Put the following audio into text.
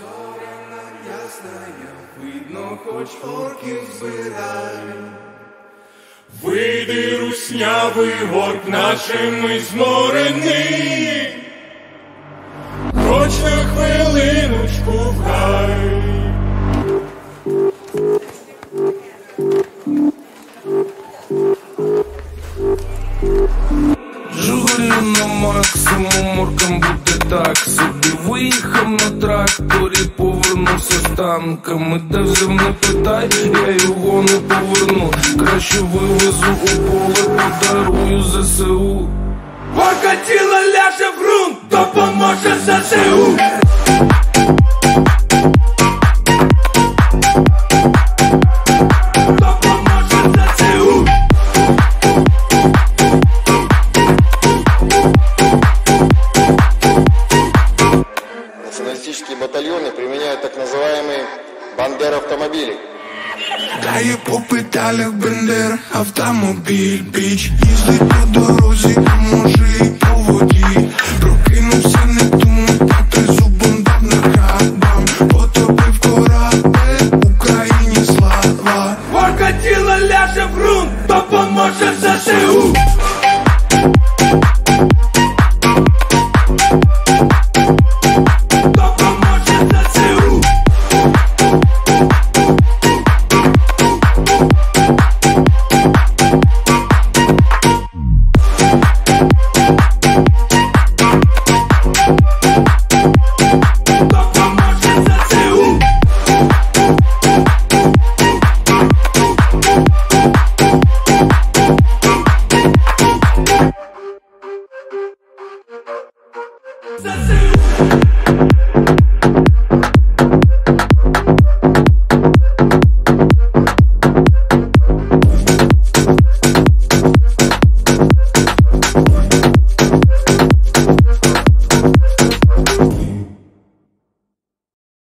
Зоряна ясная, видно, хоч орків збирай. Вийди, руснявий горб нашими зморений, хоч на хвилиночку в гай. Жигулі на максимум, моркам буде так танками Де взяв не питай, я його не поверну Краще вивезу у поле, подарую ЗСУ Орка тіло ляже в грунт, допоможе ЗСУ. батальоны применяют так называемые бандер-автомобили. Дає по педалях бендер, автомобіль, біч Їздить по дорозі, а може і по воді Прокинувся, не думай, та ти зубом дав на хабам Потопив корабель, Україні слава Орка тіло ляже в ґрунт, допоможе ЗСУ.